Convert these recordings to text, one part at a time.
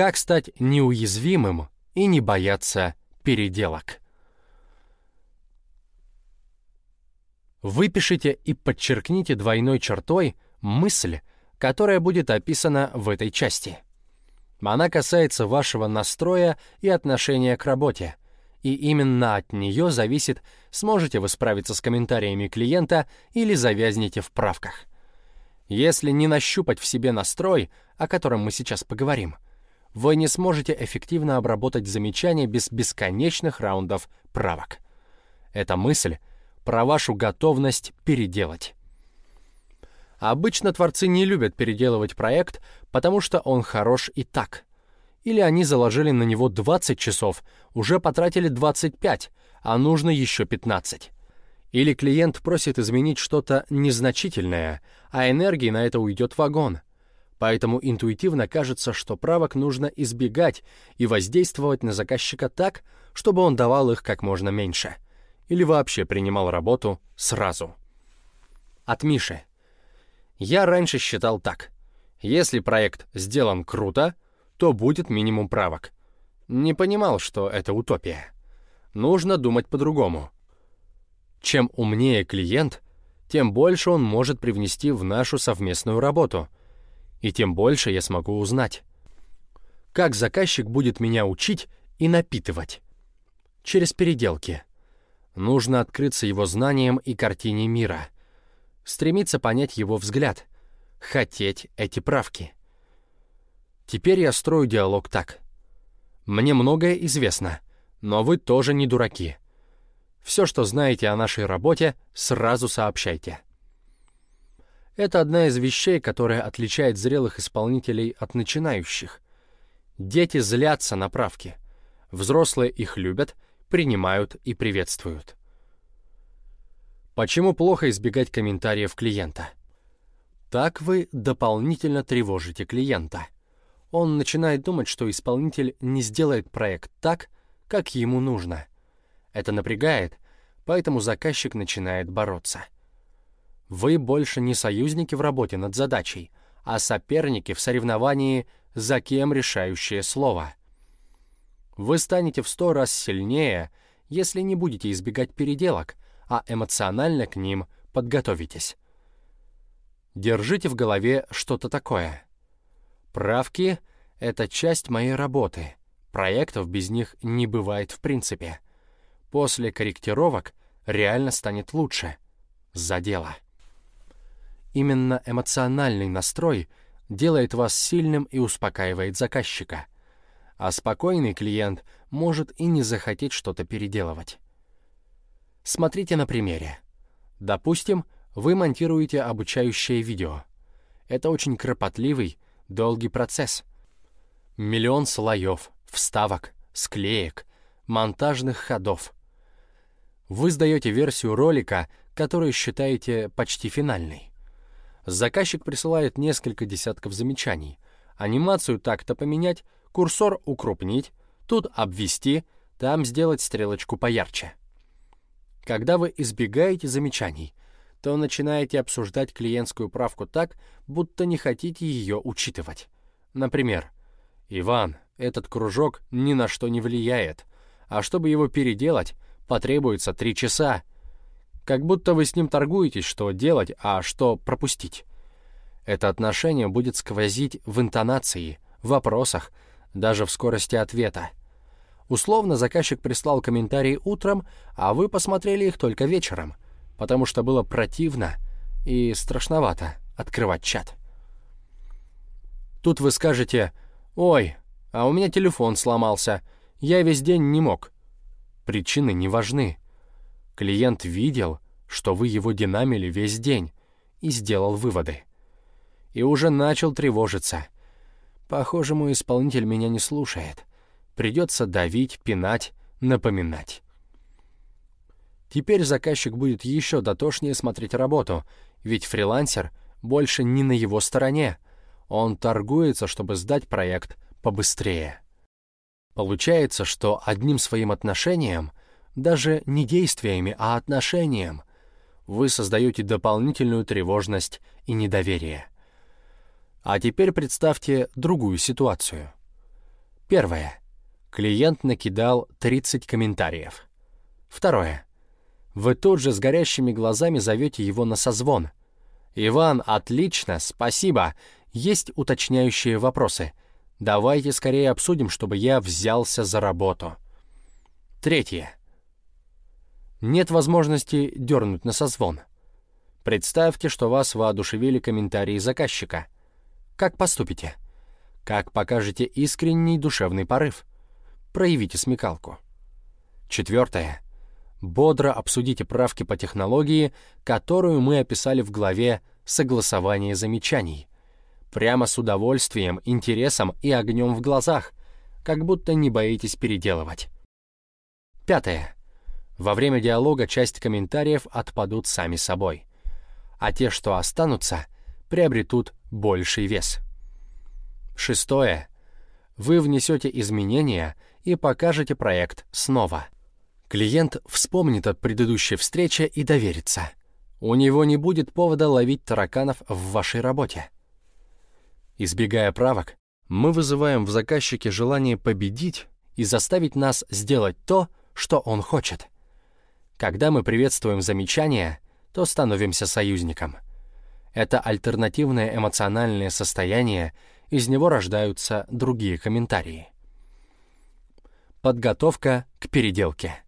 Как стать неуязвимым и не бояться переделок? Выпишите и подчеркните двойной чертой мысль, которая будет описана в этой части. Она касается вашего настроя и отношения к работе, и именно от нее зависит, сможете вы справиться с комментариями клиента или завязнете в правках. Если не нащупать в себе настрой, о котором мы сейчас поговорим, вы не сможете эффективно обработать замечания без бесконечных раундов правок. Эта мысль про вашу готовность переделать. Обычно творцы не любят переделывать проект, потому что он хорош и так. Или они заложили на него 20 часов, уже потратили 25, а нужно еще 15. Или клиент просит изменить что-то незначительное, а энергии на это уйдет вагон. Поэтому интуитивно кажется, что правок нужно избегать и воздействовать на заказчика так, чтобы он давал их как можно меньше. Или вообще принимал работу сразу. От Миши. Я раньше считал так. Если проект сделан круто, то будет минимум правок. Не понимал, что это утопия. Нужно думать по-другому. Чем умнее клиент, тем больше он может привнести в нашу совместную работу, и тем больше я смогу узнать. Как заказчик будет меня учить и напитывать? Через переделки. Нужно открыться его знаниям и картине мира — стремиться понять его взгляд, хотеть эти правки. Теперь я строю диалог так. Мне многое известно, но вы тоже не дураки. Все, что знаете о нашей работе, сразу сообщайте. Это одна из вещей, которая отличает зрелых исполнителей от начинающих. Дети злятся на правки. Взрослые их любят, принимают и приветствуют. Почему плохо избегать комментариев клиента? Так вы дополнительно тревожите клиента. Он начинает думать, что исполнитель не сделает проект так, как ему нужно. Это напрягает, поэтому заказчик начинает бороться. Вы больше не союзники в работе над задачей, а соперники в соревновании за кем решающее слово. Вы станете в сто раз сильнее, если не будете избегать переделок, а эмоционально к ним подготовитесь. Держите в голове что-то такое. Правки — это часть моей работы. Проектов без них не бывает в принципе. После корректировок реально станет лучше. За дело. Именно эмоциональный настрой делает вас сильным и успокаивает заказчика. А спокойный клиент может и не захотеть что-то переделывать. Смотрите на примере. Допустим, вы монтируете обучающее видео. Это очень кропотливый, долгий процесс. Миллион слоев, вставок, склеек, монтажных ходов. Вы сдаете версию ролика, которую считаете почти финальной. Заказчик присылает несколько десятков замечаний. Анимацию так-то поменять, курсор укрупнить, тут обвести, там сделать стрелочку поярче. Когда вы избегаете замечаний, то начинаете обсуждать клиентскую правку так, будто не хотите ее учитывать. Например, «Иван, этот кружок ни на что не влияет, а чтобы его переделать, потребуется три часа». Как будто вы с ним торгуетесь, что делать, а что пропустить. Это отношение будет сквозить в интонации, в вопросах, даже в скорости ответа. Условно заказчик прислал комментарии утром, а вы посмотрели их только вечером, потому что было противно и страшновато открывать чат. Тут вы скажете «Ой, а у меня телефон сломался, я весь день не мог». Причины не важны. Клиент видел, что вы его динамили весь день и сделал выводы. И уже начал тревожиться. Похоже, мой исполнитель меня не слушает. Придется давить, пинать, напоминать. Теперь заказчик будет еще дотошнее смотреть работу, ведь фрилансер больше не на его стороне. Он торгуется, чтобы сдать проект побыстрее. Получается, что одним своим отношением, даже не действиями, а отношением, вы создаете дополнительную тревожность и недоверие. А теперь представьте другую ситуацию. Первое. Клиент накидал 30 комментариев. Второе. Вы тут же с горящими глазами зовете его на созвон. «Иван, отлично, спасибо. Есть уточняющие вопросы. Давайте скорее обсудим, чтобы я взялся за работу». Третье. Нет возможности дернуть на созвон. Представьте, что вас воодушевили комментарии заказчика. Как поступите? Как покажете искренний душевный порыв? Проявите смекалку. Четвертое. Бодро обсудите правки по технологии, которую мы описали в главе «Согласование замечаний». Прямо с удовольствием, интересом и огнем в глазах, как будто не боитесь переделывать. Пятое. Во время диалога часть комментариев отпадут сами собой, а те, что останутся, приобретут больший вес. Шестое. Вы внесете изменения и покажете проект снова. Клиент вспомнит от предыдущей встречи и доверится. У него не будет повода ловить тараканов в вашей работе. Избегая правок, мы вызываем в заказчике желание победить и заставить нас сделать то, что он хочет. Когда мы приветствуем замечания, то становимся союзником. Это альтернативное эмоциональное состояние, из него рождаются другие комментарии. Подготовка к переделке.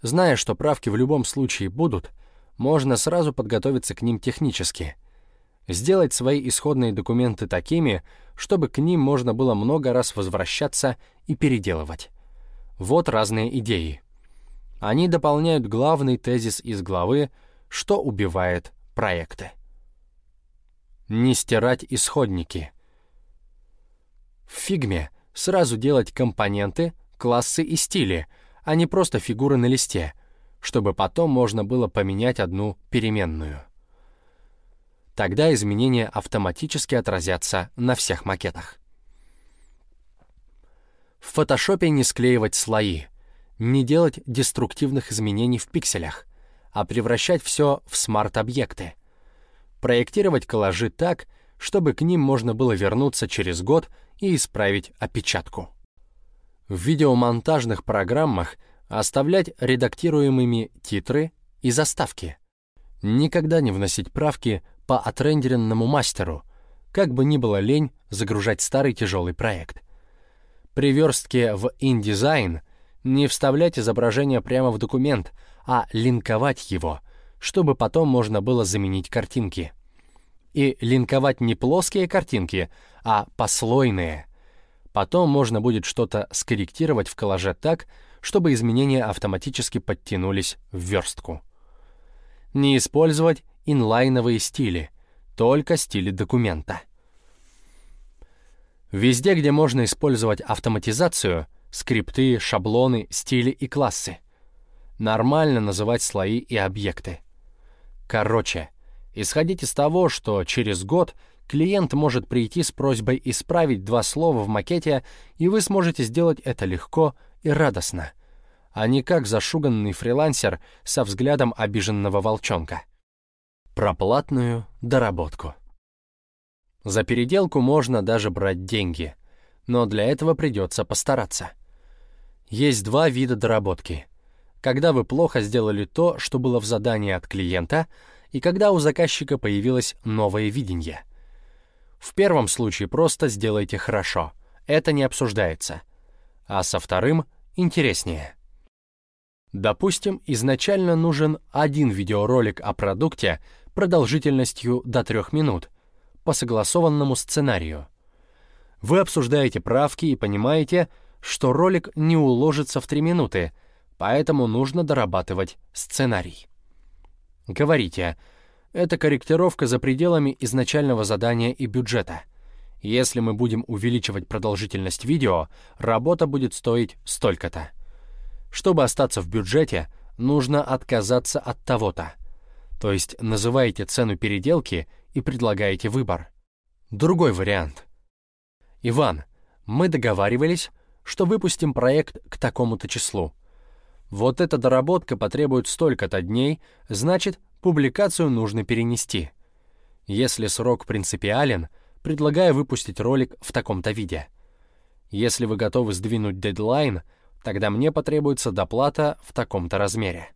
Зная, что правки в любом случае будут, можно сразу подготовиться к ним технически. Сделать свои исходные документы такими, чтобы к ним можно было много раз возвращаться и переделывать. Вот разные идеи. Они дополняют главный тезис из главы «Что убивает проекты». Не стирать исходники. В фигме сразу делать компоненты, классы и стили, а не просто фигуры на листе, чтобы потом можно было поменять одну переменную. Тогда изменения автоматически отразятся на всех макетах. В фотошопе не склеивать слои — не делать деструктивных изменений в пикселях, а превращать все в смарт-объекты. Проектировать коллажи так, чтобы к ним можно было вернуться через год и исправить опечатку. В видеомонтажных программах оставлять редактируемыми титры и заставки. Никогда не вносить правки по отрендеренному мастеру, как бы ни было лень загружать старый тяжелый проект. При верстке в InDesign не вставлять изображение прямо в документ, а линковать его, чтобы потом можно было заменить картинки. И линковать не плоские картинки, а послойные. Потом можно будет что-то скорректировать в коллаже так, чтобы изменения автоматически подтянулись в верстку. Не использовать инлайновые стили, только стили документа. Везде, где можно использовать автоматизацию — скрипты, шаблоны, стили и классы. Нормально называть слои и объекты. Короче, исходить из того, что через год клиент может прийти с просьбой исправить два слова в макете, и вы сможете сделать это легко и радостно, а не как зашуганный фрилансер со взглядом обиженного волчонка. Про платную доработку. За переделку можно даже брать деньги, но для этого придется постараться. Есть два вида доработки. Когда вы плохо сделали то, что было в задании от клиента, и когда у заказчика появилось новое видение. В первом случае просто сделайте хорошо. Это не обсуждается. А со вторым интереснее. Допустим, изначально нужен один видеоролик о продукте продолжительностью до трех минут по согласованному сценарию. Вы обсуждаете правки и понимаете, что ролик не уложится в три минуты, поэтому нужно дорабатывать сценарий. Говорите, это корректировка за пределами изначального задания и бюджета. Если мы будем увеличивать продолжительность видео, работа будет стоить столько-то. Чтобы остаться в бюджете, нужно отказаться от того-то. То есть называете цену переделки и предлагаете выбор. Другой вариант. Иван, мы договаривались, что выпустим проект к такому-то числу. Вот эта доработка потребует столько-то дней, значит, публикацию нужно перенести. Если срок принципиален, предлагаю выпустить ролик в таком-то виде. Если вы готовы сдвинуть дедлайн, тогда мне потребуется доплата в таком-то размере.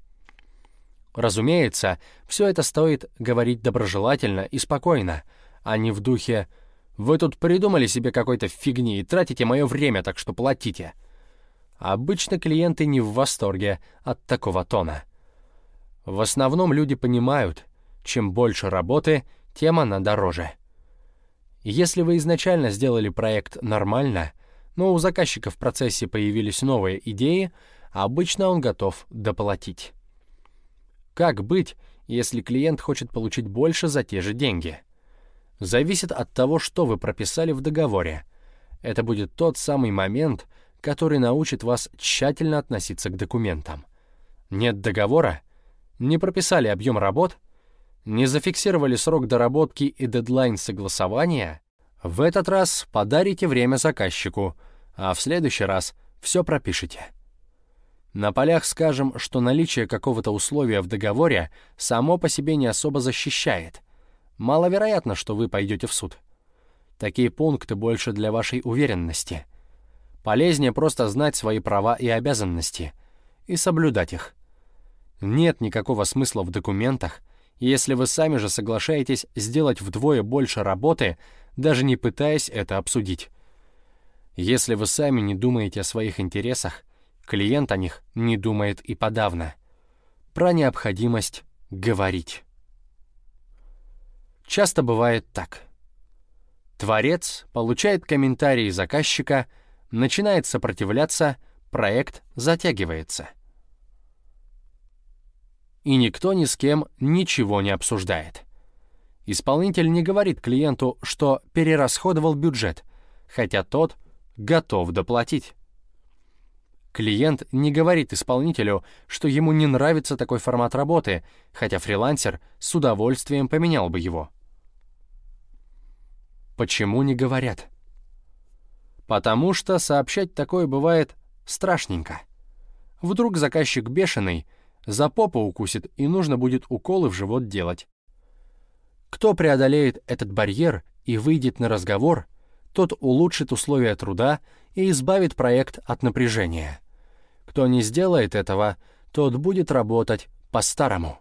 Разумеется, все это стоит говорить доброжелательно и спокойно, а не в духе «Вы тут придумали себе какой-то фигни и тратите мое время, так что платите». Обычно клиенты не в восторге от такого тона. В основном люди понимают, чем больше работы, тем она дороже. Если вы изначально сделали проект нормально, но у заказчика в процессе появились новые идеи, обычно он готов доплатить. Как быть, если клиент хочет получить больше за те же деньги? Зависит от того, что вы прописали в договоре. Это будет тот самый момент, который научит вас тщательно относиться к документам. Нет договора? Не прописали объем работ? Не зафиксировали срок доработки и дедлайн согласования? В этот раз подарите время заказчику, а в следующий раз все пропишите. На полях скажем, что наличие какого-то условия в договоре само по себе не особо защищает. Маловероятно, что вы пойдете в суд. Такие пункты больше для вашей уверенности. Полезнее просто знать свои права и обязанности и соблюдать их. Нет никакого смысла в документах, если вы сами же соглашаетесь сделать вдвое больше работы, даже не пытаясь это обсудить. Если вы сами не думаете о своих интересах, Клиент о них не думает и подавно. Про необходимость говорить. Часто бывает так. Творец получает комментарии заказчика, начинает сопротивляться, проект затягивается. И никто ни с кем ничего не обсуждает. Исполнитель не говорит клиенту, что перерасходовал бюджет, хотя тот готов доплатить. Клиент не говорит исполнителю, что ему не нравится такой формат работы, хотя фрилансер с удовольствием поменял бы его. Почему не говорят? Потому что сообщать такое бывает страшненько. Вдруг заказчик бешеный, за попу укусит и нужно будет уколы в живот делать. Кто преодолеет этот барьер и выйдет на разговор, тот улучшит условия труда и избавит проект от напряжения. Кто не сделает этого, тот будет работать по-старому.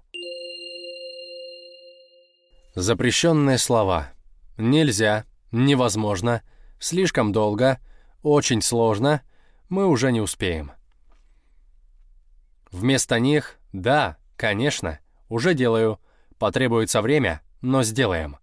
Запрещенные слова. Нельзя, невозможно, слишком долго, очень сложно, мы уже не успеем. Вместо них «да, конечно, уже делаю, потребуется время, но сделаем».